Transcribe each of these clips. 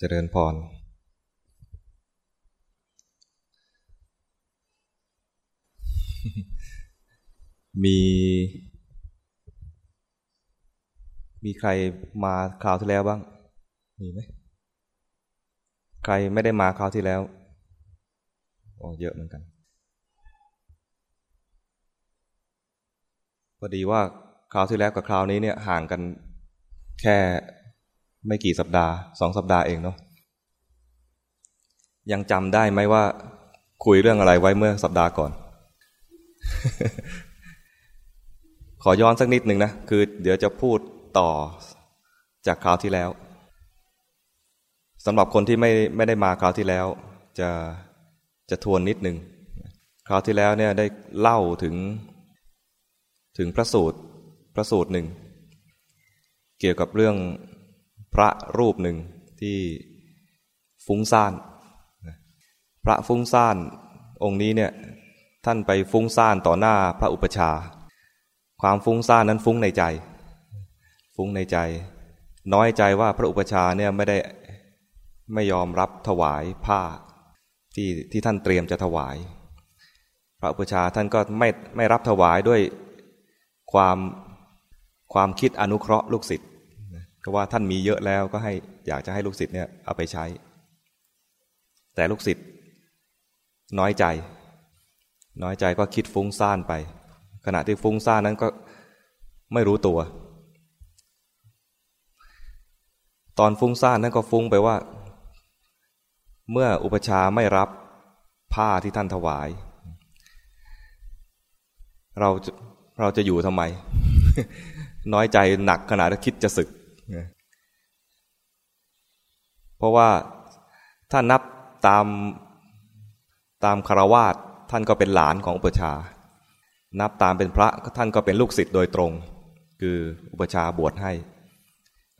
เจริญพร มี มีใครมาคราวที่แล้วบ้าง มีไหม ใครไม่ได้มาคราวที่แล้ว โอ้เยอะเหมือนกัน พอดีว่าคราวที่แล้วกับคราวนี้เนี่ยห่างกันแค่ ไม่กี่สัปดาห์สองสัปดาห์เองเนาะยังจำได้ไหมว่า คุยเรื่องอะไรไว้เมื่อสัปดาห์ก่อน ขอย้อนสักนิดหนึ่งนะ คือ เดี๋ยวจะพูดต่อจากคราวที่แล้วสำหรับคนที่ไม่ไม่ได้มาคราวที่แล้ว จะจะทวนนิดหนึ่งคราวที่แล้วเนี่ยได้เล่าถึงถึงพระสูตรพระสูตรหนึ่ง เกี่ยวกับเรื่อง ระรูปหนึ่งที่ฟุ้งซ่านพระฟุ้งซ่านองค์นี้เนี่ยท่านไปฟุ้งซ่านต่อหน้าพระอุปชา ความฟุ้งซ่านนั้นฟุ้งในใจ ฟุ้งในใจ น้อยใจว่าพระอุปชาเนี่ยไม่ได้ไม่ยอมรับถวายผ้าที่ที่ท่านเตรียมจะถวาย พระอุปชาท่านก็ไม่ไม่รับถวายด้วยความความคิดอนุเคราะห์ลูกศิษย์ ก็ว่าท่านมีเยอะแล้วก็ให้อยากจะให้ลูกศิษย์เนี่ยเอาไปใช้ แต่ลูกศิษย์น้อยใจ น้อยใจก็คิดฟุ้งซ่านไป ขณะที่ฟุ้งซ่านนั้นก็ไม่รู้ตัว ตอนฟุ้งซ่านนั้นก็ฟุ้งไปว่า เมื่ออุปชาไม่รับผ้าที่ท่านถวาย เราเราจะอยู่ทำไม น้อยใจหนักขนาดที่คิดจะศึก เพราะว่าถ้านับตามตามคารวาสท่านก็เป็นหลานของอุปชา นับตามเป็นพระท่านก็เป็นลูกศิษย์โดยตรง คืออุปชาบวชให้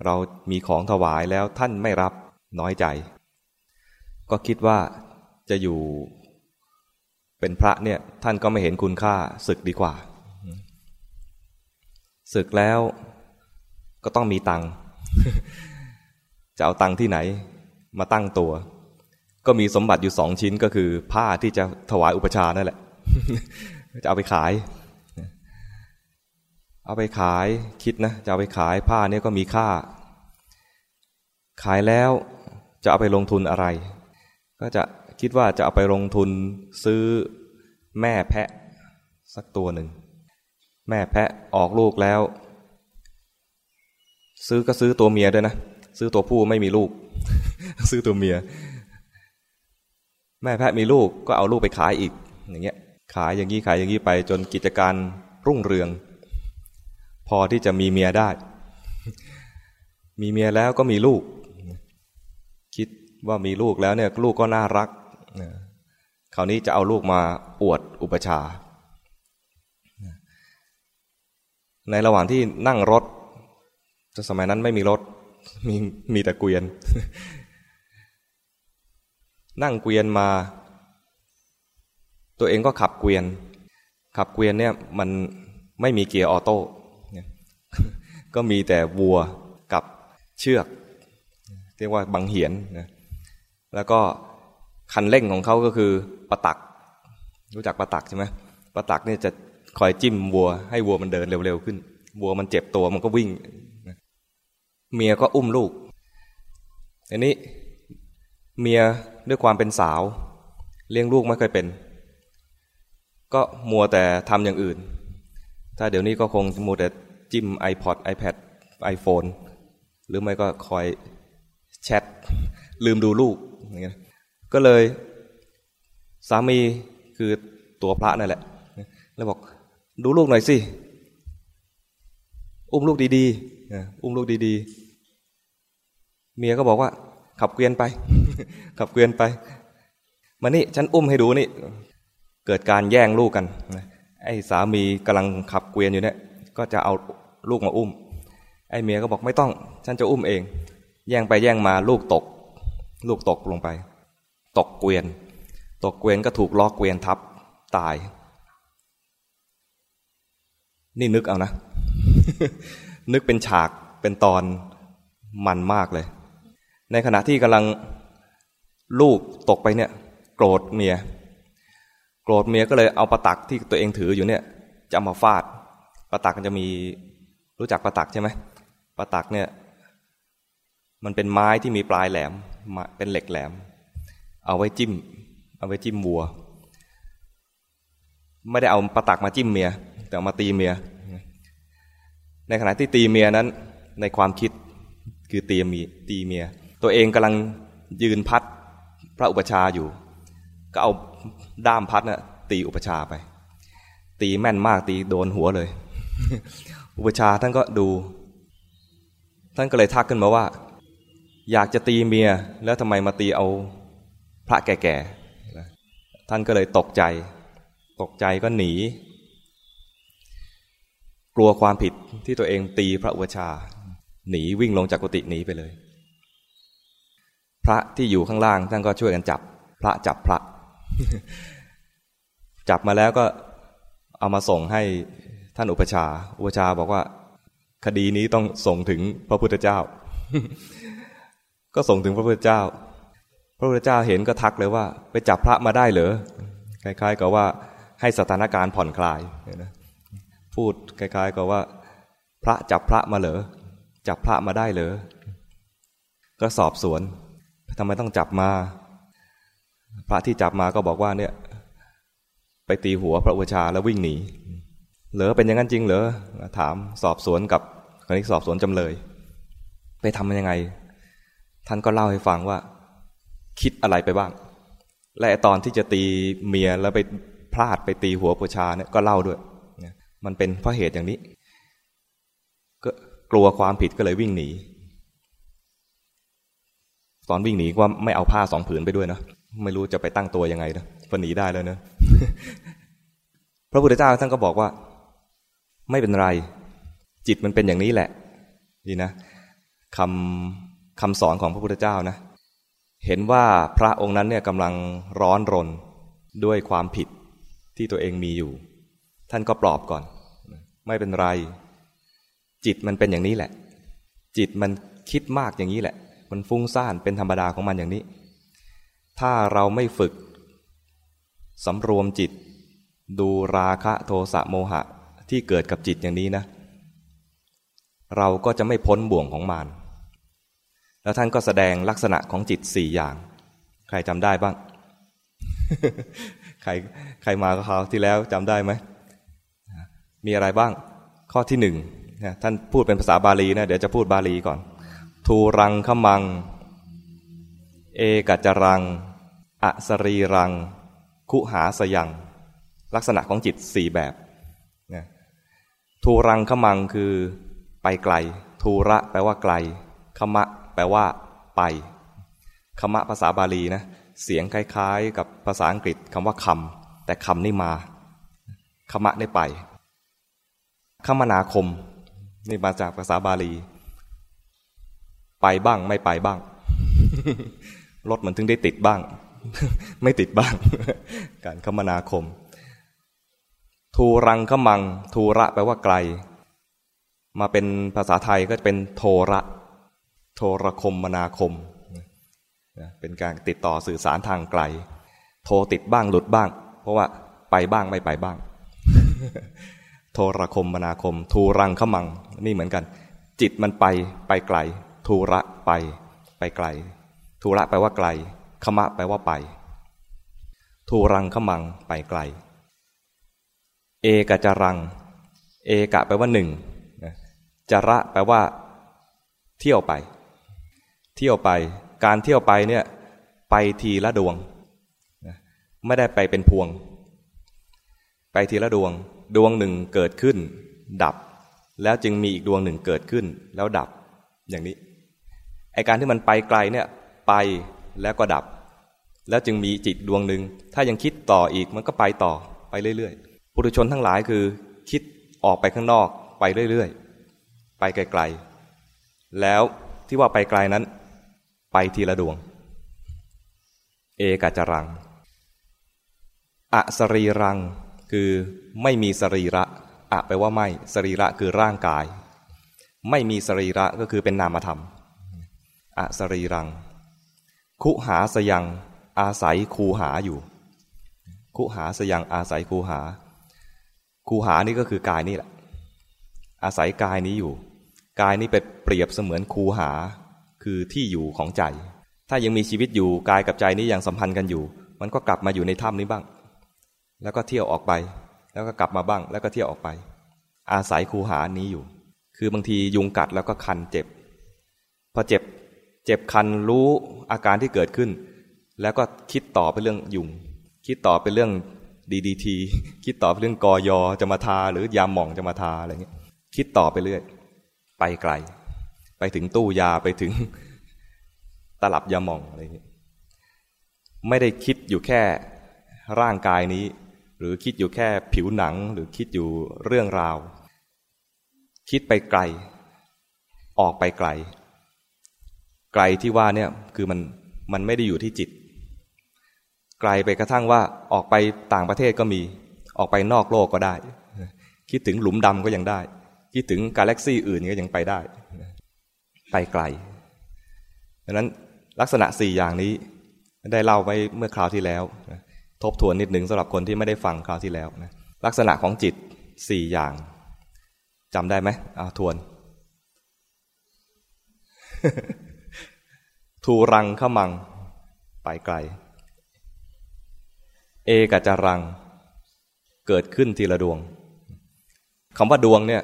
เรามีของถวายแล้วท่านไม่รับน้อยใจ ก็คิดว่าจะอยู่เป็นพระเนี่ยท่านก็ไม่เห็นคุณค่าศึกดีกว่า ศึกแล้ว ก็ต้องมีตังค์จะเอาตังค์ที่ไหน มาตั้งตัว ก็มีสมบัติอยู่สองชิ้นก็คือ ผ้าที่จะถวายอุปชานั่นแหละ จะเอาไปขาย เอาไปขายคิดนะ จะเอาไปขายผ้าเนี้ก็มีค่า ขายแล้วจะเอาไปลงทุนอะไร ก็จะคิดว่าจะเอาไปลงทุนซื้อแม่แพะสักตัวหนึ่ง แม่แพะออกลูกแล้ว ซื้อก็ซื้อตัวเมียด้วยนะ ซื้อตัวผู้ไม่มีลูก ซื้อตัวเมีย แม่แพะมีลูกก็เอาลูกไปขายอีก อย่างเงี้ย ขายอย่างนี้ขายอย่างนี้ไปจนกิจการรุ่งเรือง พอที่จะมีเมียได้ มีเมียแล้วก็มีลูก คิดว่ามีลูกแล้วเนี่ยลูกก็น่ารักคราวนี้จะเอาลูกมาอวดอุปชา ในระหว่างที่นั่งรถ สมัยนั้นไม่มีรถ มีมีแต่เกวียน นั่งเกวียนมา ตัวเองก็ขับเกวียน ขับเกวียนเนี่ยมันไม่มีเกียร์ออโต้ก็มีแต่วัวกับเชือก เรียกว่าบังเหียนนะแล้วก็คันเร่งของเขาก็คือประตัก รู้จักประตักใช่ไหมประตักเนี่ยจะคอยจิ้มวัวให้วัวมันเดินเร็วๆขึ้น วัวมันเจ็บตัวมันก็วิ่ง เมียก็อุ้มลูกอันนี้เมียด้วยความเป็นสาว เลี้ยงลูกไม่เคยเป็น ก็มัวแต่ทำอย่างอื่น ถ้าเดี๋ยวนี้ก็คงมัวแต่จิ้ม iPod iPad iPhone หรือไม่ก็คอยแชทลืมดูลูกอย่างเงี้ยก็เลยสามีคือตัวพระนั่นแหละ แล้วบอกดูลูกหน่อยสิ อุ้มลูกดีๆ อุ้มลูกดีๆ เมียก็บอกว่า ขับเกวียนไป ขับเกวียนไป มานี่ฉันอุ้มให้ดูนี่ เกิดการแย่งลูกกันไอ้สามีกำลังขับเกวียนอยู่เนี่ย ก็จะเอาลูกมาอุ้ม ไอ้เมียก็บอกไม่ต้อง ฉันจะอุ้มเอง แย่งไปแย่งมาลูกตก ลูกตกลงไป ตกเกวียน ตกเกวียนก็ถูกล้อเกวียนทับตาย นี่นึกเอานะ นึกเป็นฉากเป็นตอนมันมากเลย ในขณะที่กำลังลูกตกไปเนี่ย โกรธเมีย โกรธเมียก็เลยเอาประตักที่ตัวเองถืออยู่เนี่ย จะมาฟาดประตักมันจะมีรู้จักประตักใช่ไหมประตักเนี่ย มันเป็นไม้ที่มีปลายแหลมเป็นเหล็กแหลม เอาไว้จิ้ม เอาไว้จิ้มวัว ไม่ได้เอาประตักมาจิ้มเมีย แต่เอามาตีเมีย ในขณะที่ตีเมียนั้นในความคิดคือตีมีตีเมีย ตัวเองกำลังยืนพัดพระอุปชาอยู่ ก็เอาด้ามพัดนะ่ะตีอุปชาไป ตีแม่นมากตีโดนหัวเลย อุปชาท่านก็ดู ท่านก็เลยทักขึ้นมาว่า อยากจะตีเมียแล้วทำไมมาตีเอาพระแก่ๆท่านก็เลยตกใจ ตกใจก็หนี กลัวความผิดที่ตัวเองตีพระอุปชา หนีวิ่งลงจากกุฏิหนีไปเลย พระที่อยู่ข้างล่างท่านก็ช่วยกันจับ พระจับพระ จับมาแล้วก็เอามาส่งให้ท่านอุปชา อุปชาบอกว่า คดีนี้ต้องส่งถึงพระพุทธเจ้า ก็ส่งถึงพระพุทธเจ้า พระพุทธเจ้าเห็นก็ทักเลยว่า ไปจับพระมาได้เหรอคล้ายๆกับว่าให้สถานการณ์ผ่อนคลาย พูดคล้ายๆกับว่า พระจับพระมาเหรอจับพระมาได้เหรอก็สอบสวนทำไมต้องจับมา พระที่จับมาก็บอกว่าเนี่ย ไปตีหัวพระอุชาแล้ววิ่งหนีเหรอเป็นอย่างนั้นจริงเหรอถามสอบสวนกับคนที่สอบสวนจำเลย ไปทำยังไง ท่านก็เล่าให้ฟังว่า คิดอะไรไปบ้าง และตอนที่จะตีเมียแล้วไปพลาดไปตีหัวปุชาเนี่ยก็เล่าด้วย มันเป็นเพราะเหตุอย่างนี้ ก็กลัวความผิดก็เลยวิ่งหนี ตอนวิ่งหนีว่าไม่เอาผ้าสองผืนไปด้วยนะไม่รู้จะไปตั้งตัวยังไงนะพอหนีได้แล้วนะพระพุทธเจ้าท่านก็บอกว่า ไม่เป็นไร จิตมันเป็นอย่างนี้แหละดีนะคำคำสอนของพระพุทธเจ้านะ เห็นว่าพระองค์นั้นเนี่ยกำลังร้อนรนด้วยความผิดที่ตัวเองมีอยู่ ท่านก็ปลอบก่อน ไม่เป็นไร จิตมันเป็นอย่างนี้แหละ จิตมันคิดมากอย่างนี้แหละ มันฟุ้งซ่านเป็นธรรมดาของมันอย่างนี้ ถ้าเราไม่ฝึกสำรวมจิต ดูราคะโทสะโมหะที่เกิดกับจิตอย่างนี้นะ เราก็จะไม่พ้นบ่วงของมารแล้วท่านก็แสดงลักษณะของจิตสี่อย่าง ใครจำได้บ้าง ใครใครมาคราวที่แล้วจำได้ไหม มีอะไรบ้างข้อที่หนึ่งท่านพูดเป็นภาษาบาลีนะเดี๋ยวจะพูดบาลีก่อน ทูรังขมัง เอกจรัง อสรีรัง คุหาสยัง ลักษณะของจิตสี่แบบทูรังขมังคือไปไกล ทูระแปลว่าไกลขมะแปลว่า ไปขมะภาษาบาลีนะเสียงคล้าย ๆ กับภาษาอังกฤษคำว่าคำแต่คำนี่มาขมะได้ไป คมนาคม นี่มาจากภาษาบาลี ไปบ้างไม่ไปบ้าง รถมันถึงได้ติดบ้าง ไม่ติดบ้าง การคมนาคม ทูรังขมัง ทูระแปลว่าไกล มาเป็นภาษาไทยก็จะเป็นโทระ โทรคมมนาคม เป็นการติดต่อสื่อสารทางไกล โทรติดบ้างหลุดบ้าง เพราะว่าไปบ้างไม่ไปบ้าง โทรคมมนาคม ทูรังขมัง นี่เหมือนกัน จิตมันไปไปไกลทูระไป ไปไกลทูระแปลว่าไกลขมะแปลว่าไป ทูรังขมังไปไกล เอกจรัง เอกะแปลว่าหนึ่งจระแปลว่า เที่ยวไป เที่ยวไป การเที่ยวไปเนี่ยไปทีละดวง ไม่ได้ไปเป็นพวง ไปทีละดวง ดวงหนึ่งเกิดขึ้น ดับ แล้วจึงมีอีกดวงหนึ่งเกิดขึ้น แล้วดับ อย่างนี้ไอการที่มันไปไกลเนี่ยไปแล้วก็ดับ แล้วจึงมีจิตดวงหนึ่งถ้ายังคิดต่ออีกมันก็ไปต่อไปเรื่อยๆปุถุชนทั้งหลายคือ คิดออกไปข้างนอกไปเรื่อยๆไปไกลๆแล้วที่ว่าไปไกลนั้น ไปทีละดวง เอกาจรังอสรีรัง คือไม่มีสรีระอะแปลว่าไม่ สรีระคือร่างกาย ไม่มีสรีระก็คือเป็นนามธรรมออสรีรัง คุหาสยัง อาศัยคูหาอยู่ คุหาสยังอาศัยคูหา คูหานี่ก็คือกายนี่แหละ อาศัยกายนี้อยู่ กายนี้เป็นเปรียบเสมือนคูหา คือที่อยู่ของใจ ถ้ายังมีชีวิตอยู่กายกับใจนี้ยังสัมพันธ์กันอยู่ มันก็กลับมาอยู่ในถ้ำนี้บ้าง แล้วก็เที่ยวออกไป แล้วก็กลับมาบ้าง แล้วก็เที่ยวออกไป อาศัยคูหานี้อยู่ คือบางทียุงกัดแล้วก็คันเจ็บ พอเจ็บ เจ็บคันรู้อาการที่เกิดขึ้น แล้วก็คิดต่อไปเรื่องยุง คิดต่อไปเรื่องดีดีทีคิดต่อไปเรื่องกอยอจะมาทา หรือยาหม่องจะมาทาอะไรเงี้ย คิดต่อไปเรื่อย ไปไกล ไปถึงตู้ยาไปถึงตลับยาหม่องอะไรเงี้ยไม่ได้คิดอยู่แค่ร่างกายนี้ หรือคิดอยู่แค่ผิวหนังหรือคิดอยู่เรื่องราว คิดไปไกล ออกไปไกล ไกลที่ว่าเนี่ยคือมันมันไม่ได้อยู่ที่จิต ไกลไปกระทั่งว่าออกไปต่างประเทศก็มี ออกไปนอกโลกก็ได้ คิดถึงหลุมดำก็ยังได้ คิดถึงกาแล็กซี่อื่นก็ยังไปได้ ไปไกลดังนั้นลักษณะสี่อย่างนี้ได้เล่าไว้เมื่อคราวที่แล้ว ทบทวนนิดหนึ่งสำหรับคนที่ไม่ได้ฟังคราวที่แล้วนะลักษณะของจิตสี่อย่างจำได้ไหมอาทวน ทูรังขมัง ไปไกล เอกจรัง เกิดขึ้นทีละดวงคำว่าดวงเนี่ย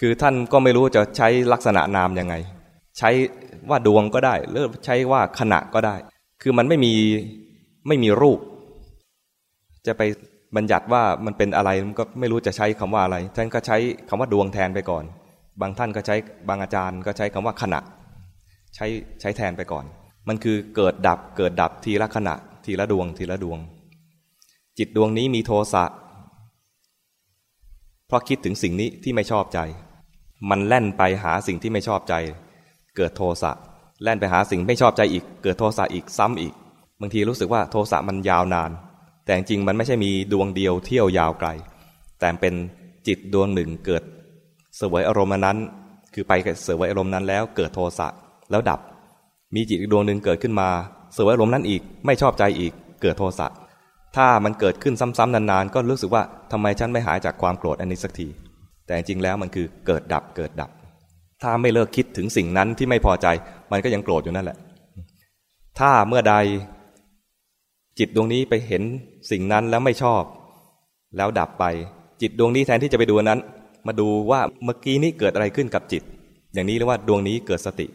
คือท่านก็ไม่รู้จะใช้ลักษณะนามยังไง ใช้ว่าดวงก็ได้ หรือใช้ว่าขณะก็ได้ คือมันไม่มี ไม่มีรูป จะไปบัญญัติว่ามันเป็นอะไรมันก็ไม่รู้จะใช้คำว่าอะไรท่านก็ใช้คำว่าดวงแทนไปก่อน บางท่านก็ใช้บางอาจารย์ก็ใช้คำว่าขณะ ใช้ใช้แทนไปก่อน มันคือเกิดดับเกิดดับทีละขณะ ทีละดวง ทีละดวง จิตดวงนี้มีโทสะเพราะคิดถึงสิ่งนี้ที่ไม่ชอบใจ มันแล่นไปหาสิ่งที่ไม่ชอบใจ เกิดโทสะแล่นไปหาสิ่งไม่ชอบใจอีก เกิดโทสะอีกซ้ำอีก บางทีรู้สึกว่าโทสะมันยาวนาน แต่จริงมันไม่ใช่มีดวงเดียวเที่ยวยาวไกล แต่เป็นจิตดวงหนึ่งเกิด เสวยอารมณ์นั้น คือไปเสวยอารมณ์นั้นแล้วเกิดโทสะแล้วดับ มีจิตอีกดวงหนึ่งเกิดขึ้นมา เสวยอารมณ์นั้นอีกไม่ชอบใจอีกเกิดโทสะถ้ามันเกิดขึ้นซ้ำๆนานๆ ก็รู้สึกว่าทำไมฉันไม่หายจากความโกรธอันนี้สักที แต่จริงแล้วมันคือเกิดดับเกิดดับ ถ้าไม่เลิกคิดถึงสิ่งนั้นที่ไม่พอใจ มันก็ยังโกรธอยู่นั่นแหละ ถ้าเมื่อใด จิตดวงนี้ไปเห็นสิ่งนั้นแล้วไม่ชอบ แล้วดับไป จิตดวงนี้แทนที่จะไปดูนั้น มาดูว่าเมื่อกี้นี้เกิดอะไรขึ้นกับจิต อย่างนี้เรียกว่าดวงนี้เกิดสติ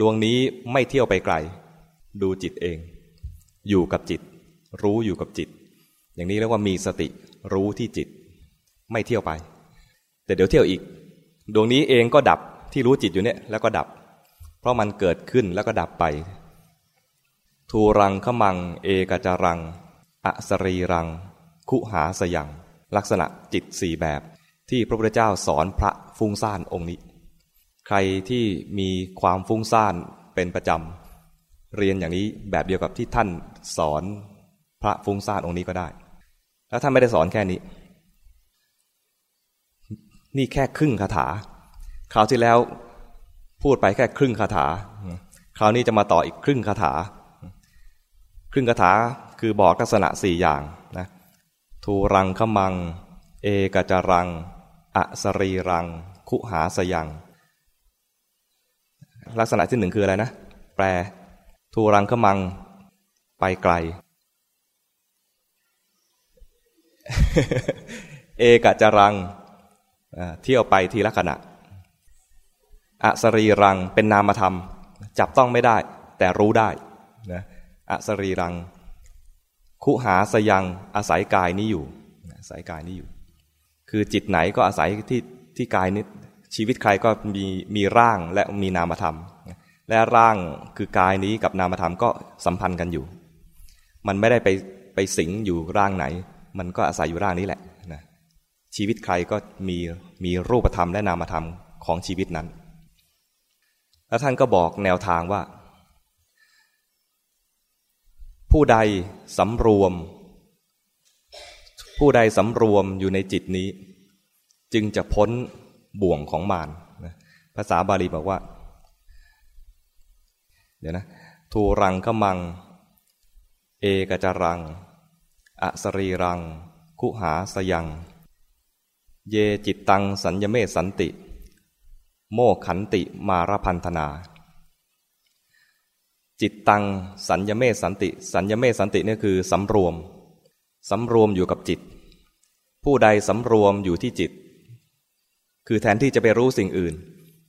ดวงนี้ไม่เที่ยวไปไกล ดูจิตเอง อยู่กับจิต รู้อยู่กับจิต อย่างนี้เรียกว่ามีสติ รู้ที่จิต ไม่เที่ยวไป แต่เดี๋ยวเที่ยวอีก ดวงนี้เองก็ดับที่รู้จิตอยู่เนี่ยแล้วก็ดับ เพราะมันเกิดขึ้นแล้วก็ดับไป ทูรังขมัง เอกจารัง อสรีรัง คุหาสยัง ลักษณะจิตสี่แบบ ที่พระพุทธเจ้าสอนพระฟุ้งซ่านองค์นี้ ใครที่มีความฟุ้งซ่านเป็นประจำ เรียนอย่างนี้แบบเดียวกับที่ท่านสอนพระฟุ้งซ่านองค์นี้ก็ได้ แล้วท่านไม่ได้สอนแค่นี้ นี่แค่ครึ่งคาถา คราวที่แล้วพูดไปแค่ครึ่งคาถา คราวนี้จะมาต่ออีกครึ่งคาถา ครึ่งคาถาคือบอกลักษณะสี่อย่างนะทูรังขมัง เอกจารัง อสรีรัง คุหาสยัง ลักษณะที่หนึ่งคืออะไรนะ แปล ทูรังขมัง ไปไกล เอกจารัง เที่ยวไปทีละขณะ อสรีรังเป็นนามธรรม จับต้องไม่ได้ แต่รู้ได้นะ อสรีรัง คุหาสยังอาศัยกายนี้อยู่อาศัยกายนี้อยู่ คือจิตไหนก็อาศัยที่ที่กายนี้ชีวิตใครก็มีมีร่างและมีนามธรรม และร่างคือกายนี้กับนามธรรมก็สัมพันธ์กันอยู่ มันไม่ได้ไปไปสิงอยู่ร่างไหน มันก็อาศัยอยู่ร่างนี้แหละนะชีวิตใครก็มีมีรูปธรรมและนามธรรมของชีวิตนั้น แล้วท่านก็บอกแนวทางว่า ผู้ใดสำรวม ผู้ใดสำรวมอยู่ในจิตนี้ จึงจะพ้นบ่วงของมารภาษาบาลีบอกว่า เดี๋ยวนะทูรังขมัง เอกจรัง อสรีรัง คุหาสยัง เยจิตตังสัญญเมสันติ โมขันติมารพันธนา จิตตัง สัญญเมสันติ สัญญเมสันตินี่คือสำรวมสำรวมอยู่กับจิต ผู้ใดสำรวมอยู่ที่จิต คือแทนที่จะไปรู้สิ่งอื่น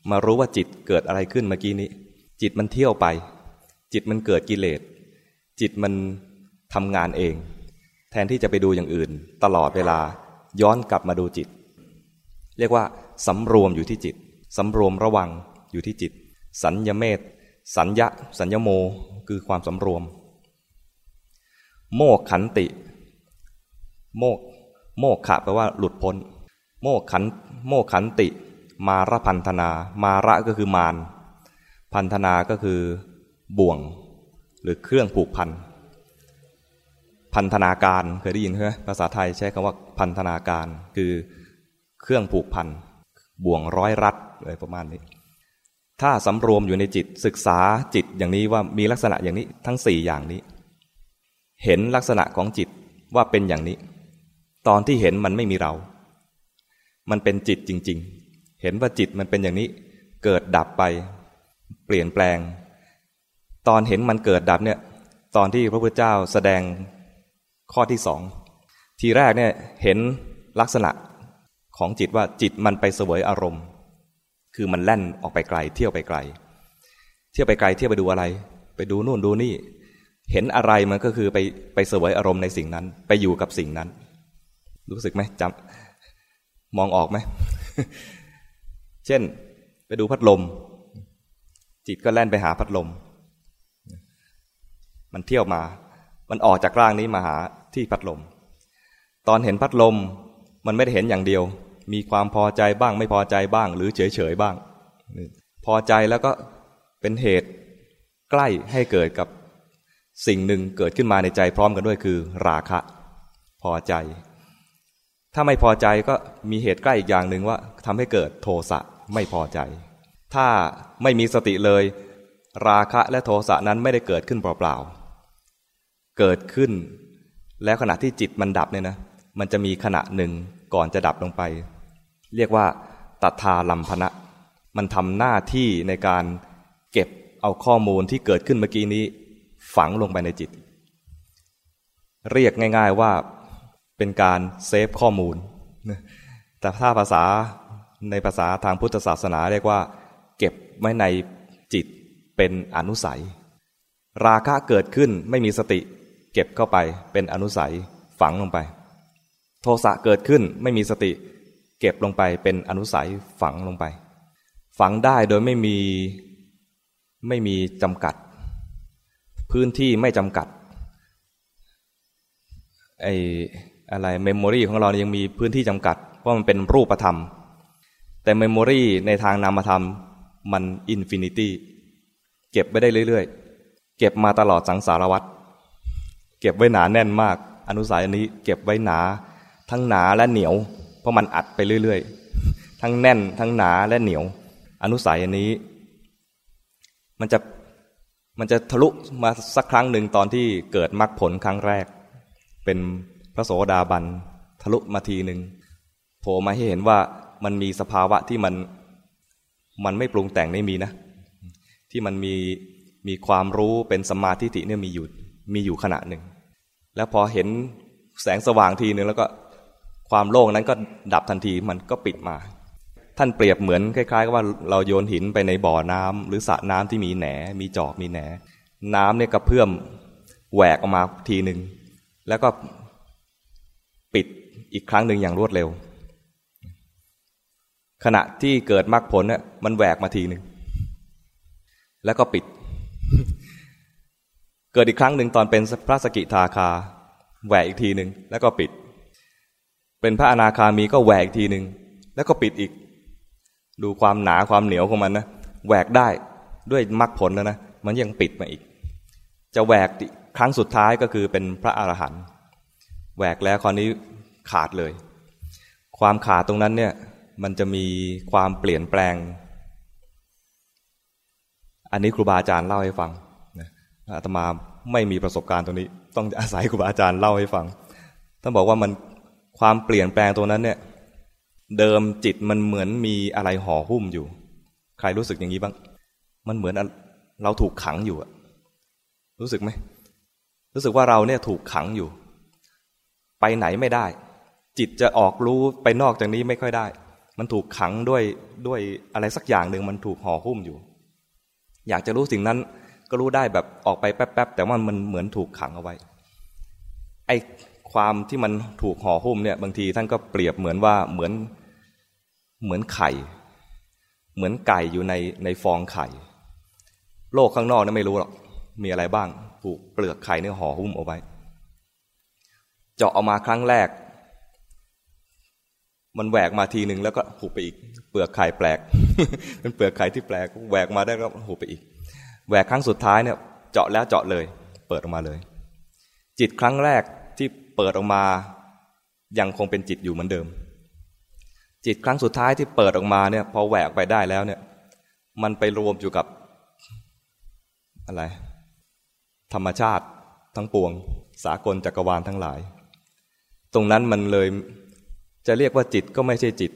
มารู้ว่าจิตเกิดอะไรขึ้นเมื่อกี้นี้ จิตมันเที่ยวไป จิตมันเกิดกิเลส จิตมันทำงานเอง แทนที่จะไปดูอย่างอื่น ตลอดเวลาย้อนกลับมาดูจิต เรียกว่าสำรวมอยู่ที่จิตสำรวมระวังอยู่ที่จิต สัญญเมต สัญญะสัญญโมคือความสำรวม โมกขันติ โมก โมกขะแปลว่าหลุดพ้น โมกขันโมกขันติ มาระพันธนา มาระก็คือมารพันธนาก็คือบ่วง หรือเครื่องผูกพันพันธนาการเคยได้ยินใช่ไหมภาษาไทยใช้คำว่าพันธนาการคือเครื่องผูกพันบ่วงร้อยรัดอะไรประมาณนี้ ถ้าสำรวมอยู่ในจิตศึกษาจิตอย่างนี้ว่ามีลักษณะอย่างนี้ทั้งสี่อย่างนี้ เห็นลักษณะของจิตว่าเป็นอย่างนี้ ตอนที่เห็นมันไม่มีเรา มันเป็นจิตจริง ๆ เห็นว่าจิตมันเป็นอย่างนี้ เกิดดับไป เปลี่ยนแปลง ตอนเห็นมันเกิดดับเนี่ยตอนที่พระพุทธเจ้าแสดงข้อที่สองทีแรกเนี่ยเห็นลักษณะของจิตว่าจิตมันไปเสวยอารมณ์ คือมันแล่นออกไปไกล เที่ยวไปไกล เที่ยวไปไกลเที่ยวไปดูอะไร ไปดูนู่นดูนี่ เห็นอะไรมันก็คือไปไปเสวยอารมณ์ในสิ่งนั้น ไปอยู่กับสิ่งนั้น รู้สึกไหมจำมองออกไหมเช่น ไปดูพัดลม จิตก็แล่นไปหาพัดลม มันเที่ยวมา มันออกจากร่างนี้มาหาที่พัดลม ตอนเห็นพัดลม มันไม่ได้เห็นอย่างเดียว มีความพอใจบ้าง ไม่พอใจบ้าง หรือเฉยเฉยบ้าง พอใจแล้วก็เป็นเหตุใกล้ให้เกิดกับสิ่งหนึ่งเกิดขึ้นมาในใจพร้อมกันด้วยคือ ราคะ พอใจ ถ้าไม่พอใจก็มีเหตุใกล้อีกอย่างหนึ่งว่าทำให้เกิดโทสะไม่พอใจ ถ้าไม่มีสติเลย ราคะและโทสะนั้นไม่ได้เกิดขึ้นเปล่าๆเกิดขึ้น แล้วขณะที่จิตมันดับเนี่ยนะมันจะมีขณะหนึ่งก่อนจะดับลงไป เรียกว่าตัทาลัมพนะ มันทำหน้าที่ในการเก็บเอาข้อมูลที่เกิดขึ้นเมื่อกี้นี้ ฝังลงไปในจิต เรียกง่าย ๆว่าเป็นการเซฟข้อมูล แต่ถ้าภาษาในภาษาทางพุทธศาสนาเรียกว่า เก็บไว้ในจิตเป็นอนุสัย ราคะเกิดขึ้นไม่มีสติ เก็บเข้าไปเป็นอนุสัยฝังลงไป โทสะเกิดขึ้นไม่มีสติ ก็บลงไปเป็นอนุสัยฝังลงไป ฝังได้โดยไม่มีไม่มีจำกัด พื้นที่ไม่จำกัดไออะไร memory ของเรายังมีพื้นที่จำกัด เพราะมันเป็นรูปธรรม แต่ memory ในทางนามธรรมมัน infinity เก็บไว้ได้เรื่อยๆ เก็บมาตลอดสังสารวัฏเก็บไว้หนาแน่นมาก อนุสัยอันนี้เก็บไว้หนา ทั้งหนาและเหนียว เพราะมันอัดไปเรื่อย ๆ ทั้งแน่น ทั้งหนาและเหนียว อนุสัยอันนี้ มันจะมันจะทะลุมาสักครั้งหนึ่งตอนที่เกิดมรรคผลครั้งแรก เป็นพระโสดาบันทะลุมาทีหนึ่งโผล่มาให้เห็นว่ามันมีสภาวะที่มันมันไม่ปรุงแต่งไม่มีนะ ที่มันมีมีความรู้เป็นสมาธิิเนี่ยมีอยู่มีอยู่ขณะหนึ่ง แล้วพอเห็นแสงสว่างทีหนึ่งแล้วก็ ความโล่งนั้นก็ดับทันทีมันก็ปิดมา ท่านเปรียบเหมือนคล้ายๆว่าเราโยนหินไปในบ่อน้ำหรือสระน้ำที่มีแหนมีจอกมีแหน น้ำเนี่ยกระเพื่อมแหวกออกมาทีหนึ่งแล้วก็ปิดอีกครั้งหนึ่งอย่างรวดเร็ว ขณะที่เกิดมรรคผลเนี่ยมันแหวกมาทีหนึ่งแล้วก็ปิด เกิดอีกครั้งหนึ่งตอนเป็นพระสกิทาคา แหวกอีกทีหนึ่งแล้วก็ปิด เป็นพระอนาคามีก็แหวกทีหนึ่งแล้วก็ปิดอีก ดูความหนาความเหนียวของมันนะแหวกได้ด้วยมรรคผลแล้วนะมันยังปิดมาอีก จะแหวกครั้งสุดท้ายก็คือเป็นพระอรหันต์แหวกแล้วคราวนี้ขาดเลย ความขาดตรงนั้นเนี่ยมันจะมีความเปลี่ยนแปลง อันนี้ครูบาอาจารย์เล่าให้ฟังอาตมาไม่มีประสบการณ์ตรงนี้ ต้องอาศัยครูบาอาจารย์เล่าให้ฟังท่านบอกว่ามัน ความเปลี่ยนแปลงตัวนั้นเนี่ย เดิมจิตมันเหมือนมีอะไรห่อหุ้มอยู่ ใครรู้สึกอย่างนี้บ้าง มันเหมือนเราถูกขังอยู่อะรู้สึกไหม รู้สึกว่าเราเนี่ยถูกขังอยู่ ไปไหนไม่ได้ จิตจะออกรู้ไปนอกจากนี้ไม่ค่อยได้ มันถูกขังด้วยด้วยอะไรสักอย่างหนึ่งมันถูกห่อหุ้มอยู่ อยากจะรู้สิ่งนั้นก็รู้ได้แบบออกไปแป๊บๆแต่ว่ามันเหมือนถูกขังเอาไว้ ไอ ความที่มันถูกห่อหุ้มเนี่ย บางทีท่านก็เปรียบเหมือนว่าเหมือนเหมือนไข่ เหมือนไก่อยู่ในในฟองไข่ โลกข้างนอกนี่ไม่รู้หรอกมีอะไรบ้างถูกเปลือกไข่เนี่ยห่อหุ้มเอาไว้ เจาะออกมาครั้งแรก มันแหวกมาทีหนึ่งแล้วก็หุบไปอีก เปลือกไข่แปลกเป็นเปลือกไข่ที่แปลกแหวกมาได้ก็หุบไปอีกแหวกครั้งสุดท้ายเนี่ย เจาะแล้วเจาะเลย เปิดออกมาเลย จิตครั้งแรก เปิดออกมา ยังคงเป็นจิตอยู่เหมือนเดิม จิตครั้งสุดท้ายที่เปิดออกมาเนี่ย พอแหวกไปได้แล้วเนี่ย มันไปรวมอยู่กับอะไร ธรรมชาติทั้งปวง สากลจักรวาลทั้งหลาย ตรงนั้นมันเลยจะเรียกว่าจิตก็ไม่ใช่จิต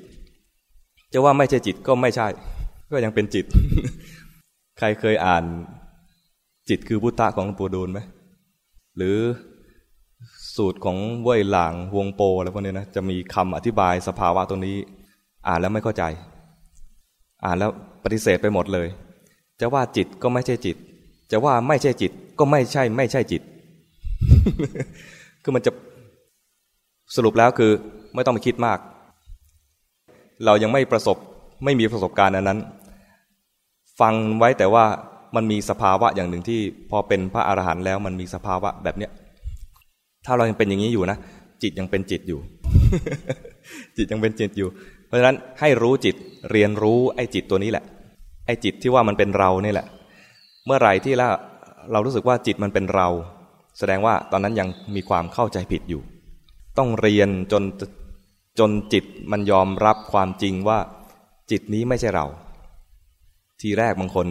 จะว่าไม่ใช่จิตก็ไม่ใช่ ก็ยังเป็นจิต ใครเคยอ่านจิตคือพุทธะของหลวงปู่ดูลไหมหรือ สูตรของเว่ยหลางวงโปอะไรพวกนี้นะจะมีคำอธิบายสภาวะตรงนี้ อ่านแล้วไม่เข้าใจ อ่านแล้วปฏิเสธไปหมดเลย จะว่าจิตก็ไม่ใช่จิต จะว่าไม่ใช่จิต ก็ไม่ใช่ ไม่ใช่จิต คือมันจะสรุปแล้วคือไม่ต้องไปคิดมาก เรายังไม่ประสบไม่มีประสบการณ์อันนั้น ฟังไว้แต่ว่ามันมีสภาวะอย่างหนึ่งที่พอเป็นพระอรหันต์แล้วมันมีสภาวะแบบเนี้ย ถ้าเรายังเป็นอย่างนี้อยู่นะจิตยังเป็นจิตอยู่ จิตยังเป็นจิตอยู่ เพราะฉะนั้นให้รู้จิตเรียนรู้ไอ้จิตตัวนี้แหละ ไอ้จิตที่ว่ามันเป็นเรานี่แหละ เมื่อไหร่ที่เราเรารู้สึกว่าจิตมันเป็นเรา แสดงว่าตอนนั้นยังมีความเข้าใจผิดอยู่ ต้องเรียนจนจนจิตมันยอมรับความจริงว่า จิตนี้ไม่ใช่เรา ทีแรกบางคน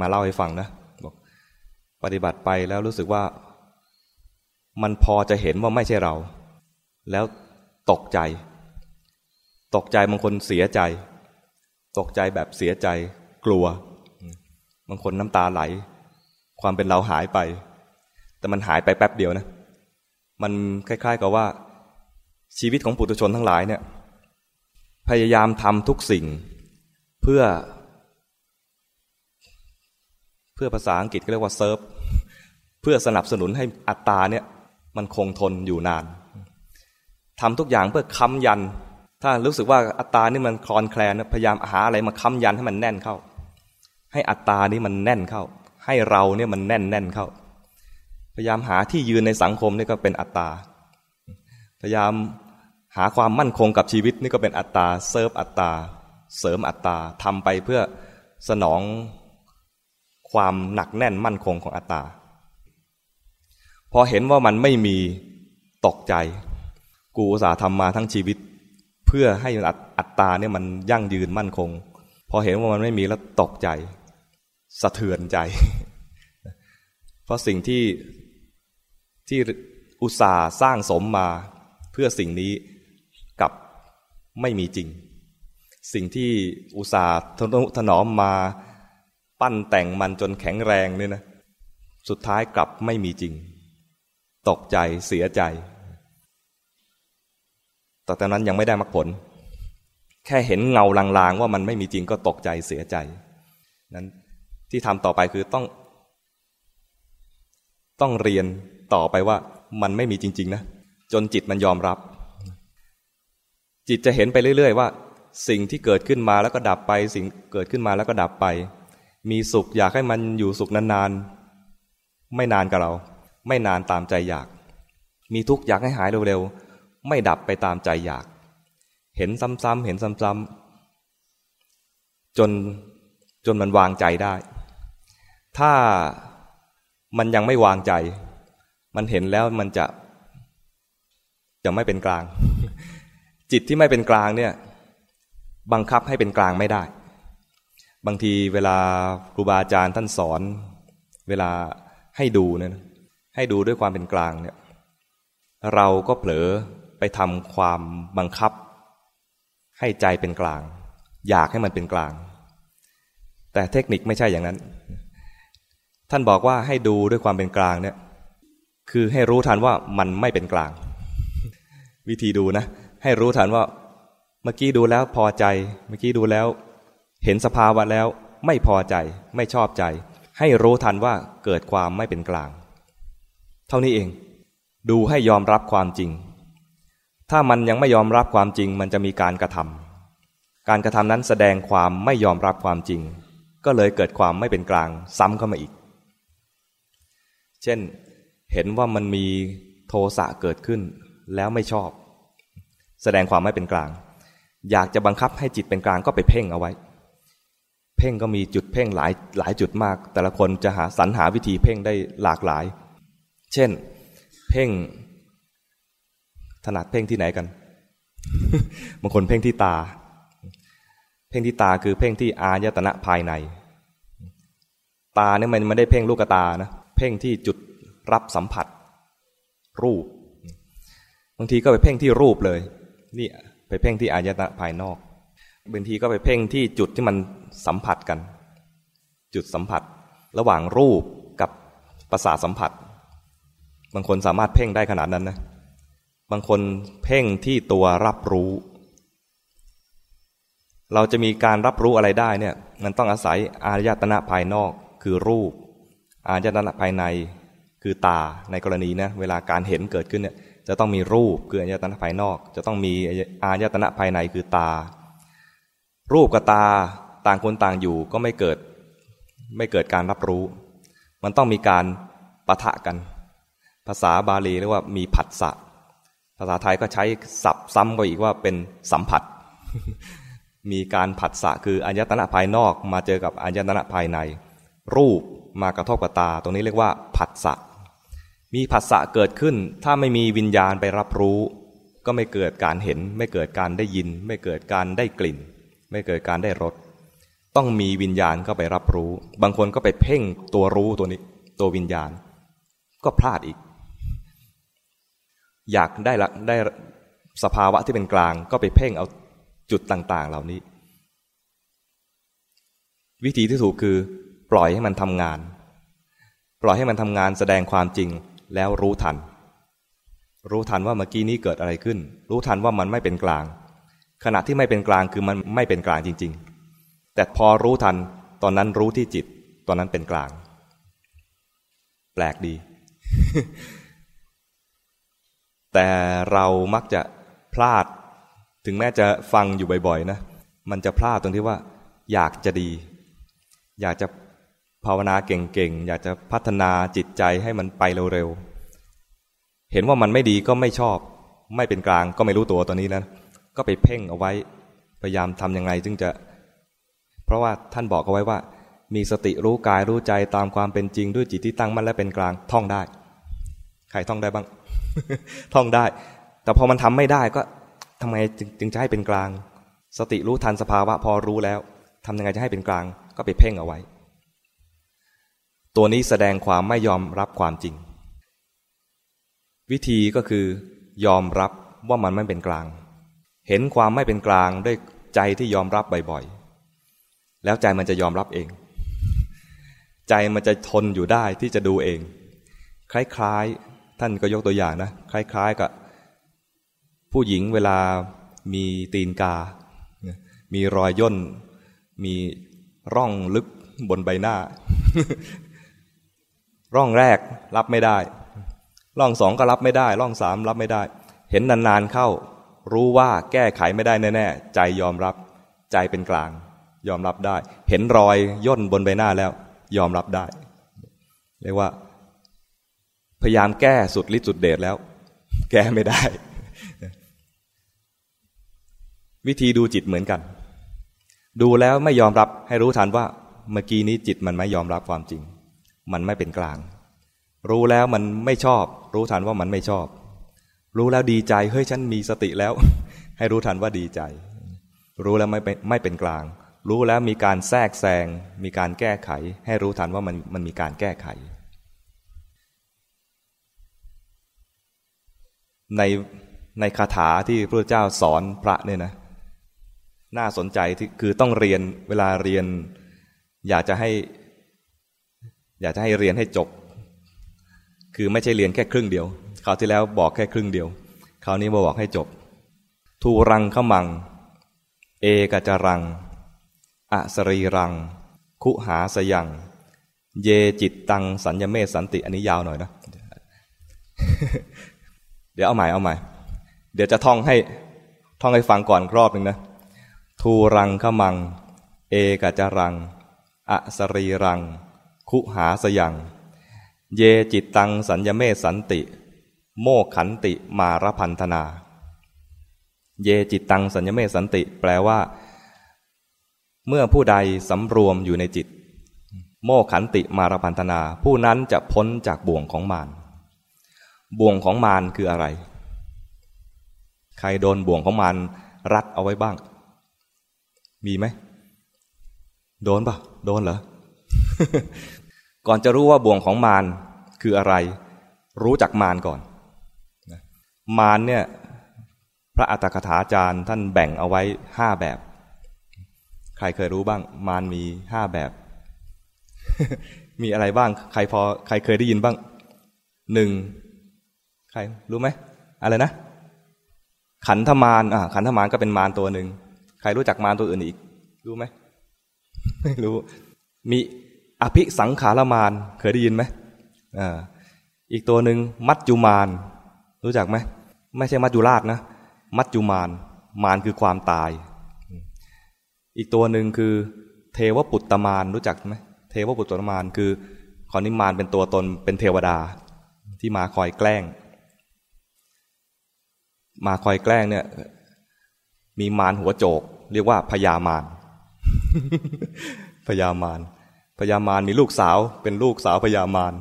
มาเล่าให้ฟังนะบอกปฏิบัติไปแล้วรู้สึกว่า มันพอจะเห็นว่าไม่ใช่เรา แล้วตกใจ ตกใจบางคนเสียใจ ตกใจแบบเสียใจ กลัว บางคนน้ำตาไหล ความเป็นเราหายไป แต่มันหายไปแป๊บเดียวนะ มันคล้าย ๆ กับว่า ชีวิตของปุถุชนทั้งหลายเนี่ย พยายามทำทุกสิ่ง เพื่อ เพื่อภาษาอังกฤษก็เรียกว่าเซิร์ฟเพื่อสนับสนุนให้อัตตาเนี่ย มันคงทนอยู่นานทำทุกอย่างเพื่อค้ำยัน ถ้ารู้สึกว่าอัตตานี่มันคลอนแคลนพยายามหาอะไรมาค้ำยันให้มันแน่นเข้า ให้อัตตานี่มันแน่นเข้า ให้เราเนี่ยมันแน่นแน่นเข้า พยายามหาที่ยืนในสังคมนี่ก็เป็นอัตตา พยายามหาความมั่นคงกับชีวิตนี่ก็เป็นอัตตาเซิร์ฟอัตตา เสริมอัตตาทำไปเพื่อสนองความหนักแน่นมั่นคงของอัตตา พอเห็นว่ามันไม่มีตกใจ กูอุตส่าห์ทำมาทั้งชีวิต เพื่อให้อัตตาเนี่ยมันยั่งยืนมั่นคง พอเห็นว่ามันไม่มีแล้วตกใจ สะเทือนใจ เพราะสิ่งที่ที่อุตส่าห์สร้างสมมาเพื่อสิ่งนี้กับไม่มีจริง สิ่งที่อุตส่าห์ถนอมมาปั้นแต่งมันจนแข็งแรงเนี่ยนะ สุดท้ายกลับไม่มีจริง ตกใจเสียใจแต่ตอนนั้นยังไม่ได้มรรคผล แค่เห็นเงาลางๆ ว่ามันไม่มีจริงก็ตกใจเสียใจ นั้นที่ทำต่อไปคือต้อง ต้องเรียนต่อไปว่ามันไม่มีจริง ๆ นะ จนจิตมันยอมรับ จิตจะเห็นไปเรื่อย ๆ ว่า สิ่งที่เกิดขึ้นมาแล้วก็ดับไป สิ่งเกิดขึ้นมาแล้วก็ดับไป มีสุขอยากให้มันอยู่สุขนานๆ ไม่นานกับเรา ไม่นานตามใจอยาก มีทุกข์อยากให้หายเร็วๆ ไม่ดับไปตามใจอยาก เห็นซ้ำๆเห็นซ้ำๆจนจนมันวางใจได้ ถ้ามันยังไม่วางใจ มันเห็นแล้วมันจะ จะไม่เป็นกลาง จิตที่ไม่เป็นกลางเนี่ย บังคับให้เป็นกลางไม่ได้ บางทีเวลาครูบาอาจารย์ท่านสอน เวลาให้ดูเนี่ย ให้ดูด้วยความเป็นกลางเนี่ยเราก็เผลอไปทำความบังคับ ให้ใจเป็นกลาง อยากให้มันเป็นกลาง แต่เทคนิคไม่ใช่อย่างนั้น ท่านบอกว่าให้ดูด้วยความเป็นกลางเนี่ยคือให้รู้ทันว่ามันไม่เป็นกลาง วิธีดูนะ ให้รู้ทันว่า เมื่อกี้ดูแล้วพอใจ เมื่อกี้ดูแล้ว เห็นสภาวะแล้ว ไม่พอใจ ไม่ชอบใจ ให้รู้ทันว่าเกิดความไม่เป็นกลาง ท่านี้เอง ดูให้ยอมรับความจริง ถ้ามันยังไม่ยอมรับความจริง มันจะมีการกระทำการกระทำนั้นแสดงความไม่ยอมรับความจริง ก็เลยเกิดความไม่เป็นกลางซ้ำเข้ามาอีก เช่น เห็นว่ามันมีโทสะเกิดขึ้น แล้วไม่ชอบ แสดงความไม่เป็นกลาง อยากจะบังคับให้จิตเป็นกลางก็ไปเพ่งเอาไว้ เพ่งก็มีจุดเพ่งหลายหลายจุดมาก แต่ละคนจะหาสรรหาวิธีเพ่งได้หลากหลาย เช่น เพ่ง ถนัดเพ่งที่ไหนกัน บางคนเพ่งที่ตา เพ่งที่ตาคือเพ่งที่อายตนะภายใน ตาเนี่ยมันไม่ได้เพ่งลูกตานะ เพ่งที่จุดรับสัมผัส รูป บางทีก็ไปเพ่งที่รูปเลย นี่ไปเพ่งที่อายตนะภายนอก บางทีก็ไปเพ่งที่จุดที่มันสัมผัสกัน จุดสัมผัส ระหว่างรูปกับประสาทสัมผัส บางคนสามารถเพ่งได้ขนาดนั้นนะ บางคนเพ่งที่ตัวรับรู้ เราจะมีการรับรู้อะไรได้เนี่ย มันต้องอาศัยอายตนะภายนอกคือรูป อายตนะภายในคือตาในกรณีนะเวลาการเห็นเกิดขึ้นเนี่ยจะต้องมีรูปคืออายตนะภายนอก จะต้องมีอายตนะภายในคือตา รูปกับตาต่างคนต่างอยู่ก็ไม่เกิดไม่เกิดการรับรู้ มันต้องมีการปะทะกัน ภาษาบาลีเรียกว่ามีผัสสะภาษาไทยก็ใช้สับซ้ำไปอีกว่าเป็นสัมผัส มีการผัสสะคืออายตนะภายนอกมาเจอกับอายตนะภายใน รูปมากระทบกับตา ตรงนี้เรียกว่าผัสสะมีผัสสะเกิดขึ้น ถ้าไม่มีวิญญาณไปรับรู้ ก็ไม่เกิดการเห็น ไม่เกิดการได้ยิน ไม่เกิดการได้กลิ่น ไม่เกิดการได้รสต้องมีวิญญาณก็ไปรับรู้ บางคนก็ไปเพ่งตัวรู้ตัวนี้ ตัววิญญาณ ก็พลาดอีก อยากได้ละได้สภาวะที่เป็นกลางก็ไปเพ่งเอาจุดต่าง ๆ เหล่านี้ วิธีที่ถูกคือ ปล่อยให้มันทำงาน ปล่อยให้มันทำงานแสดงความจริงแล้วรู้ทัน รู้ทันว่าเมื่อกี้นี้เกิดอะไรขึ้น รู้ทันว่ามันไม่เป็นกลาง ขณะที่ไม่เป็นกลางคือมันไม่เป็นกลางจริง ๆ แต่พอรู้ทันตอนนั้นรู้ที่จิต ตอนนั้นเป็นกลาง แปลกดี แต่เรามักจะพลาด ถึงแม้จะฟังอยู่บ่อยๆนะ มันจะพลาดตรงที่ว่า อยากจะดี อยากจะภาวนาเก่งๆ อยากจะพัฒนาจิตใจให้มันไปเร็วๆ เห็นว่ามันไม่ดีก็ไม่ชอบ ไม่เป็นกลางก็ไม่รู้ตัวตอนนี้นะ ก็ไปเพ่งเอาไว้ พยายามทำยังไงจึงจะ เพราะว่าท่านบอกเอาไว้ว่า มีสติรู้กายรู้ใจตามความเป็นจริงด้วยจิตที่ตั้งมั่นและเป็นกลางท่องได้ ใครท่องได้บ้าง ท่องได้ แต่พอมันทำไม่ได้ก็ทำไมจึงจะให้เป็นกลาง สติรู้ทันสภาวะพอรู้แล้วทำยังไงจะให้เป็นกลาง ก็ไปเพ่งเอาไว้ ตัวนี้แสดงความไม่ยอมรับความจริง วิธีก็คือยอมรับว่ามันไม่เป็นกลาง เห็นความไม่เป็นกลางด้วยใจที่ยอมรับบ่อยๆ แล้วใจมันจะยอมรับเอง ใจมันจะทนอยู่ได้ที่จะดูเอง คล้ายๆ ท่านก็ยกตัวอย่างนะ คล้าย ๆ กับ ผู้หญิงเวลามีตีนกา มีรอยย่น มีร่องลึกบนใบหน้า ร่องแรกรับไม่ได้ ร่องสองก็รับไม่ได้ ร่องสามรับไม่ได้ เห็นนานๆเข้า รู้ว่าแก้ไขไม่ได้แน่ๆ ใจยอมรับ ใจเป็นกลาง ยอมรับได้ เห็นรอยย่นบนใบหน้าแล้ว ยอมรับได้ เรียกว่า พยายามแก้สุดฤทธิ์สุดเดชแล้ว แก้ไม่ได้ วิธีดูจิตเหมือนกัน ดูแล้วไม่ยอมรับให้รู้ทันว่า เมื่อกี้นี้จิตมันไม่ยอมรับความจริง มันไม่เป็นกลาง รู้แล้วมันไม่ชอบ รู้ทันว่ามันไม่ชอบ รู้แล้วดีใจเฮ้ยฉันมีสติแล้ว ให้รู้ทันว่าดีใจ รู้แล้วไม่เป็นไม่เป็นกลาง รู้แล้วมีการแทรกแซงมีการแก้ไข ให้รู้ทันว่ามันมันมีการแก้ไข ในในคาถาที่พระเจ้าสอนพระเนี่ยนะ น่าสนใจที่คือต้องเรียนเวลาเรียน อยากจะให้ อยากจะให้เรียนให้จบ คือไม่ใช่เรียนแค่ครึ่งเดียวคราวที่แล้วบอกแค่ครึ่งเดียวคราวนี้มาบอกให้จบ ทูรังขมัง เอกจรังอสรีรัง คุหาสยัง เยจิตตังสัญญเมสันติ อันนี้ยาวหน่อยนะ เดี๋ยวเอาใหม่เอาใหม่ เดี๋ยวจะท่องให้ท่องให้ฟังก่อนรอบหนึ่งนะทูรังขมัง เอกจรัง อสรีรัง คุหาสยัง เยจิตตังสัญญเมสันติ โมขันติมารพันธนา เยจิตตังสัญญเมสันติ แปลว่า เมื่อผู้ใดสำรวมอยู่ในจิต โมขันติมารพันธนา ผู้นั้นจะพ้นจากบ่วงของมาร บ่วงของมารคืออะไร ใครโดนบ่วงของมารรัดเอาไว้บ้าง มีไหม โดนปะโดนเหรอ ก่อนจะรู้ว่าบ่วงของมารคืออะไร รู้จักมารก่อน มารเนี่ยพระอัตถกถาจารย์ท่านแบ่งเอาไว้ห้าแบบ ใครเคยรู้บ้าง มารมีห้าแบบ มีอะไรบ้าง ใครพอใครเคยได้ยินบ้างหนึ่ง ใครรู้ไหมอะไรนะ ขันธมารอ่าขันธมารก็เป็นมารตัวหนึ่งใครรู้จักมารตัวอื่นอีก รู้ไหมไม่รู้ มีอภิสังขารมารเคยได้ยินไหมอ่าอีกตัวหนึ่งมัจจุมารรู้จักไหมไม่ใช่มัจจุราชนะ มัจจุมารมารคือความตาย อีกตัวหนึ่งคือเทวปุตตมานรู้จักไหมเทวปุตตมานคือคอนิมานเป็นตัวตนเป็นเทวดาที่มาคอยแกล้ง มาคอยแกล้งเนี่ย มีมารหัวโจก เรียกว่าพญามารพญามารพญามารมีลูกสาวเป็นลูกสาวพญามาร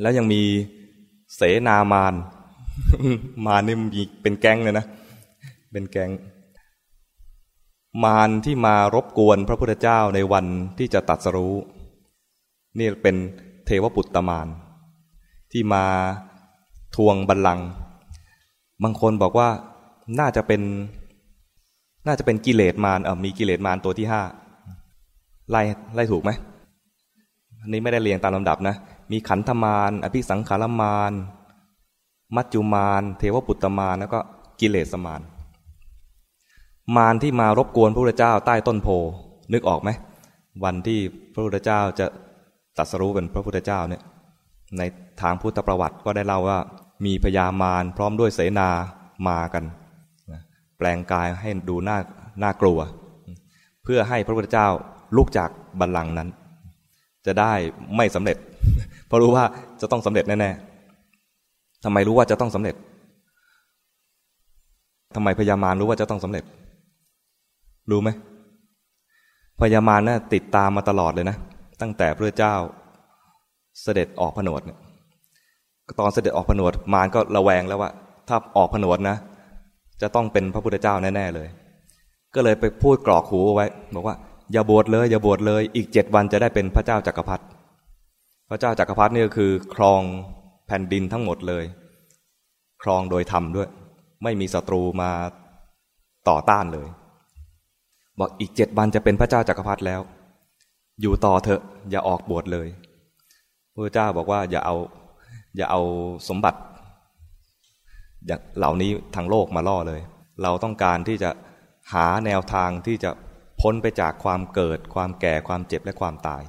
แล้วยังมีเสนามารมานี่มีเป็นแก๊งเลยนะเป็นแก๊งมารที่มารบกวนพระพุทธเจ้าในวันที่จะตัดสรู้ นี่เป็นเทวปุตตมารที่มาทวงบัลลังก์ บางคนบอกว่าน่าจะเป็น น่าจะเป็นกิเลสมารเออมีกิเลสมารตัวที่ห้าไล่ไล่ถูกไหมอันนี้ไม่ได้เรียงตามลำดับนะ มีขันธมารอภิสังขารมารมัจจุมารเทวปุตตมารแล้วก็กิเลสมารมารที่มารบกวนพระพุทธเจ้าใต้ต้นโพนึกออกไหมวันที่พระพุทธเจ้าจะตัดสรู้เป็นพระพุทธเจ้าเนี่ยในทางพุทธประวัติก็ได้เล่าว่า มีพญามารพร้อมด้วยเสนามากันแปลงกายให้ดูน่าน่ากลัว เพื่อให้พระพุทธเจ้าลุกจากบัลลังก์นั้น จะได้ไม่สำเร็จ เพราะรู้ว่าจะต้องสำเร็จแน่ๆทำไมรู้ว่าจะต้องสำเร็จทำไมพญามารรู้ว่าจะต้องสำเร็จ รู้ไหมพญามารนะ่ะติดตามมาตลอดเลยนะ ตั้งแต่พระเจ้าเสด็จออกผนวดเนี่ย ตอนเสด็จออกผนวดมารก็ระแวงแล้วว่า ถ้าออกผนวดนะ จะต้องเป็นพระพุทธเจ้าแน่ๆเลย ก็เลยไปพูดกรอกหูไว้ บอกว่า อย่าบวชเลย อย่าบวชเลย อีกเจ็ดวันจะได้เป็นพระเจ้าจักรพรรดิพระเจ้าจักรพรรดินี่ก็คือ ครองแผ่นดินทั้งหมดเลย ครองโดยธรรมด้วย ไม่มีศัตรูมาต่อต้านเลย บอกอีกเจ็ดวันจะเป็นพระเจ้าจากักรพรรดิแล้ว อยู่ต่อเถอะ อย่าออกบวชเลยพระเจ้าบอกว่าอย่าเอา อย่าเอาสมบัติ อย่างเหล่านี้ทางโลกมาล่อเลย เราต้องการที่จะหาแนวทางที่จะพ้นไปจากความเกิด ความแก่ความเจ็บและความตาย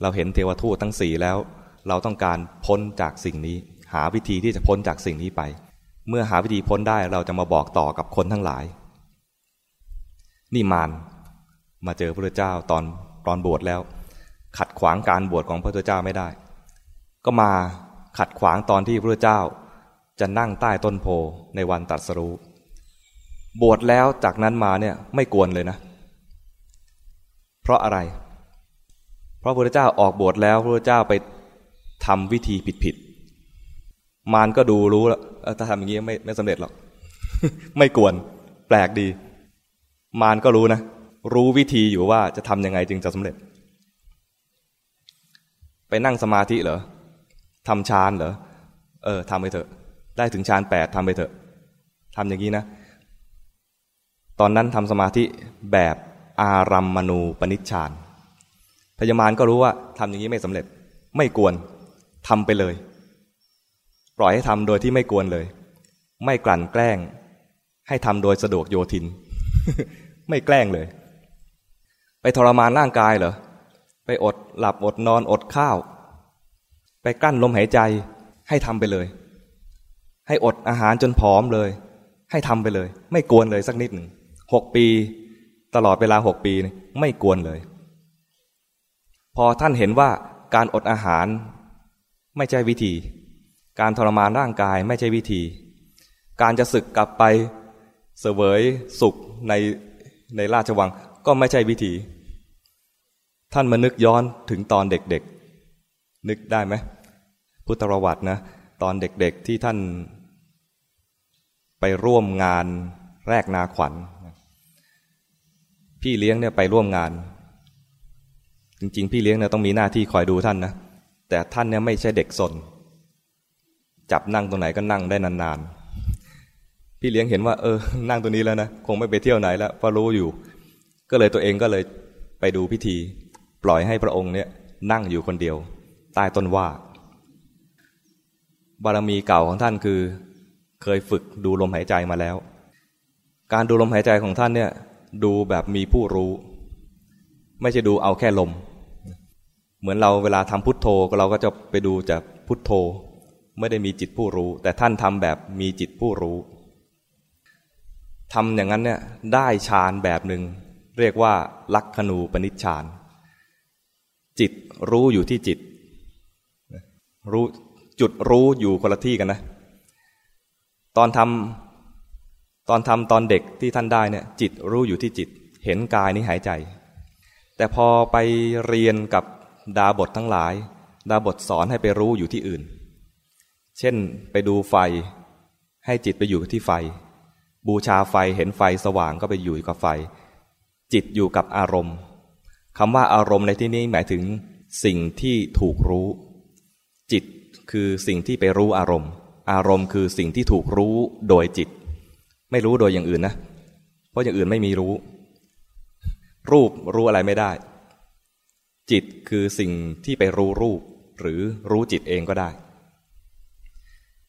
เราเห็นเทวทูตทั้งสี่แล้ว เราต้องการพ้นจากสิ่งนี้ หาวิธีที่จะพ้นจากสิ่งนี้ไป เมื่อหาวิธีพ้นได้เราจะมาบอกต่อกับคนทั้งหลาย นี่มารมาเจอพระเจ้าตอนตอนบวชแล้ว ขัดขวางการบวชของพระเจ้าไม่ได้ ก็มา ขัดขวางตอนที่พระเจ้า จะนั่งใต้ต้นโพในวันตัดสรู้ บวชแล้วจากนั้นมาเนี่ยไม่กวนเลยนะ เพราะอะไร เพราะพระเจ้าออกบวชแล้วพระเจ้าไปทำวิธีผิดๆมารก็ดูรู้แล้วถ้าทำอย่างนี้ไม่ไม่สำเร็จหรอก ไม่กวน แปลกดี มารก็รู้นะ รู้วิธีอยู่ว่าจะทำยังไงจึงจะสำเร็จ ไปนั่งสมาธิเหรอ ทำฌานเหรอ เออทำไปเถอะ ได้ถึงฌานแปดทำไปเถอะทำอย่างนี้นะ ตอนนั้นทำสมาธิแบบอารัมมณูปนิชฌานพญามารก็รู้ว่าทำอย่างนี้ไม่สำเร็จ ไม่กวนทำไปเลย ปล่อยให้ทำโดยที่ไม่กวนเลย ไม่กลั่นแกล้ง ให้ทำโดยสะดวกโยทิน ไม่แกล้งเลย ไปทรมานร่างกายเหรอ ไปอดหลับอดนอนอดข้าว ไปกั้นลมหายใจให้ทำไปเลย ให้อดอาหารจนผอมเลย ให้ทำไปเลย ไม่กวนเลยสักนิดหนึ่งหกปี ตลอดเวลาหกปีไม่กวนเลย พอท่านเห็นว่าการอดอาหารไม่ใช่วิธี การทรมานร่างกายไม่ใช่วิธี การจะศึกกลับไปเสวยสุขในในราชวังก็ไม่ใช่วิธี ท่านมานึกย้อนถึงตอนเด็ก นึกได้ไหมพุทธประวัตินะ ตอนเด็กๆที่ท่านไปร่วมงานแรกนาขวัญ พี่เลี้ยงเนี่ยไปร่วมงาน จริงๆ พี่เลี้ยงเนี่ยต้องมีหน้าที่คอยดูท่านนะแต่ท่านเนี่ยไม่ใช่เด็กสน จับนั่งตรงไหนก็นั่งได้นานๆ พี่เลี้ยงเห็นว่าเออ นั่งตัวนี้แล้วนะคงไม่ไปเที่ยวไหนแล้วเพราะรู้อยู่ ก็เลยตัวเองก็เลยไปดูพิธี ปล่อยให้พระองค์เนี่ยนั่งอยู่คนเดียว ใต้ต้นว่า บารมีเก่าของท่านคือ เคยฝึกดูลมหายใจมาแล้ว การดูลมหายใจของท่านเนี่ยดูแบบมีผู้รู้ ไม่ใช่ดูเอาแค่ลม เหมือนเราเวลาทำพุทโธเราก็จะไปดูจากพุทโธ ไม่ได้มีจิตผู้รู้ แต่ท่านทำแบบมีจิตผู้รู้ทำอย่างนั้นเนี่ยได้ฌานแบบหนึ่งเรียกว่าลักขณูปนิชฌานจิตรู้อยู่ที่จิต รู้จุดรู้อยู่คนละที่กันนะ ตอนทำตอนทำตอนเด็กที่ท่านได้เนี่ยจิตรู้อยู่ที่จิต เห็นกายนี้หายใจ แต่พอไปเรียนกับดาบททั้งหลาย ดาบทสอนให้ไปรู้อยู่ที่อื่น เช่นไปดูไฟให้จิตไปอยู่ที่ไฟ บูชาไฟเห็นไฟสว่างก็ไปอยู่กับไฟ จิตอยู่กับอารมณ์คำว่าอารมณ์ในที่นี้หมายถึงสิ่งที่ถูกรู้ จิตคือสิ่งที่ไปรู้อารมณ์ อารมณ์คือสิ่งที่ถูกรู้โดยจิต ไม่รู้โดยอย่างอื่นนะ เพราะอย่างอื่นไม่มีรู้ รูปรู้อะไรไม่ได้ จิตคือสิ่งที่ไปรู้รูป หรือรู้จิตเองก็ได้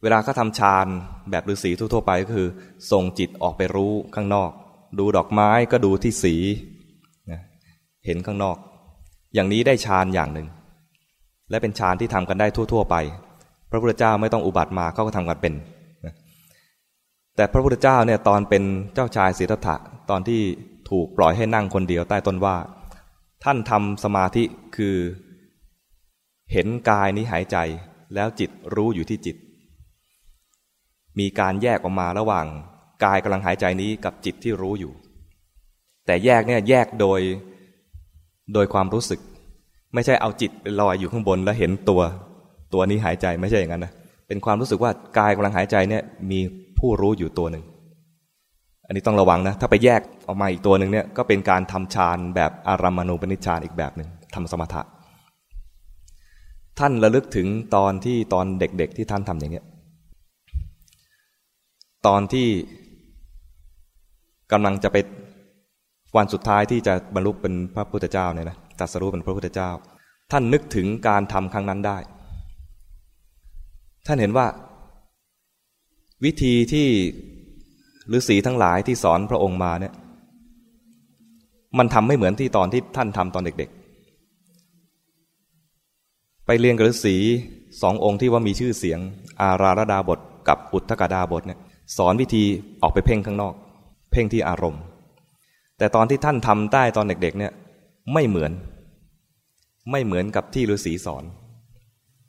เวลาเขาทำฌานแบบฤาษีทั่วไปก็คือ ส่งจิตออกไปรู้ข้างนอก ดูดอกไม้ก็ดูที่สีเห็นข้างนอก อย่างนี้ได้ฌานอย่างหนึ่ง และเป็นฌานที่ทำกันได้ทั่ว ๆ ไป พระพุทธเจ้าไม่ต้องอุบัติมาเขาก็ทำกันเป็น แต่พระพุทธเจ้าเนี่ยตอนเป็นเจ้าชายสิทธัตถะตอนที่ถูกปล่อยให้นั่งคนเดียวใต้ต้นว่า ท่านทำสมาธิคือ เห็นกายนี้หายใจ แล้วจิตรู้อยู่ที่จิต มีการแยกออกมาระหว่างกายกำลังหายใจนี้กับจิตที่รู้อยู่ แต่แยกเนี่ยแยกโดยโดยความรู้สึก ไม่ใช่เอาจิตลอยอยู่ข้างบนแล้วเห็นตัว ตัวนี้หายใจไม่ใช่อย่างนั้นนะเป็นความรู้สึกว่ากายกำลังหายใจเนี่ยมีผู้รู้อยู่ตัวหนึ่ง อันนี้ต้องระวังนะถ้าไปแยกออกมาอีกตัวหนึ่งเนี่ยก็เป็นการทำฌานแบบอารัมมณูปนิชฌานอีกแบบหนึ่งทำสมถะ ท่านระลึกถึงตอนที่ตอนเด็กๆที่ท่านทำอย่างเนี้ยตอนที่กำลังจะไปวันสุดท้ายที่จะบรรลุเป็นพระพุทธเจ้าเนี่ยนะ ตัดสรู้เป็นพระพุทธเจ้า ท่านนึกถึงการทำครั้งนั้นได้ ท่านเห็นว่า วิธีที่ฤาษีทั้งหลายที่สอนพระองค์มาเนี่ย มันทำไม่เหมือนที่ตอนที่ท่านทำตอนเด็กๆ ไปเรียนกับฤาษีสององค์ที่ว่ามีชื่อเสียง อาราระดาบทกับอุทธกดาบทเนี่ยสอนวิธีออกไปเพ่งข้างนอก เพ่งที่อารมณ์ แต่ตอนที่ท่านทำได้ตอนเด็กๆเนี่ย ไม่เหมือน ไม่เหมือนกับที่ฤาษีสอน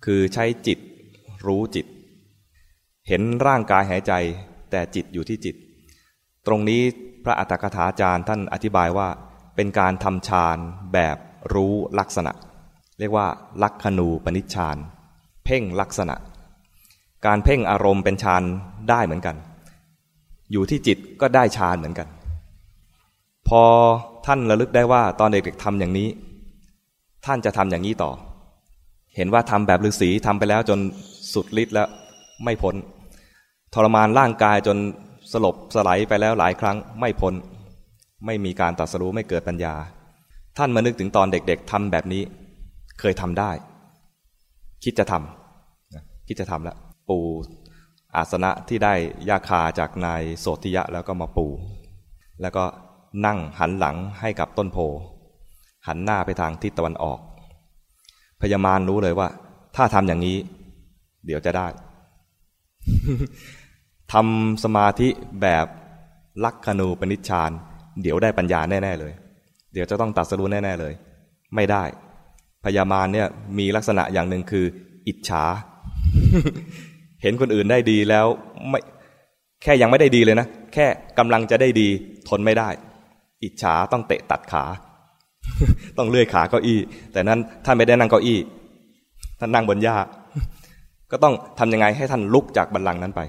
คือใช้จิตรู้จิต เห็นร่างกายหายใจ แต่จิตอยู่ที่จิต ตรงนี้พระอัตถกถาจารย์ท่านอธิบายว่า เป็นการทำฌานแบบรู้ลักษณะ เรียกว่า ลักขณูปนิชฌานเพ่งลักษณะ การเพ่งอารมณ์เป็นฌานได้เหมือนกัน อยู่ที่จิตก็ได้ฌานเหมือนกัน พอ ท่านระลึกได้ว่าตอนเด็กๆทำอย่างนี้ ท่านจะทำอย่างนี้ต่อ เห็นว่าทำแบบฤาษีทำไปแล้วจนสุดฤทธิ์แล้วไม่พ้น ทรมานร่างกายจนสลบสลายไปแล้วหลายครั้งไม่พ้น ไม่มีการตัดสรู้ไม่เกิดปัญญา ท่านมานึกถึงตอนเด็กๆทำแบบนี้ เคยทำได้ คิดจะทำคิดจะทำแล้วปูอาสนะที่ได้ยาคาจากนายโสติยะแล้วก็มาปู แล้วก็ นั่งหันหลังให้กับต้นโพ หันหน้าไปทางทิศตะวันออก พญามารรู้เลยว่า ถ้าทำอย่างนี้ เดี๋ยวจะได้ทำสมาธิแบบลักขณูปนิชฌานเดี๋ยวได้ปัญญาแน่ ๆ เลย เดี๋ยวจะต้องตัดสรู้แน่ ๆ เลย ไม่ได้ พญามารเนี่ยมีลักษณะอย่างหนึ่งคือ อิจฉา เห็นคนอื่นได้ดีแล้วไม่แค่ยังไม่ได้ดีเลยนะ แค่กำลังจะได้ดีทนไม่ได้ อิจฉาต้องเตะตัดขา ต้องเลื่อยขาเก้าอี้ แต่นั้นท่านไม่ได้นั่งเก้าอี้ ท่านนั่งบนหญ้าก็ต้องทำยังไงให้ท่านลุกจากบันลังนั้นไป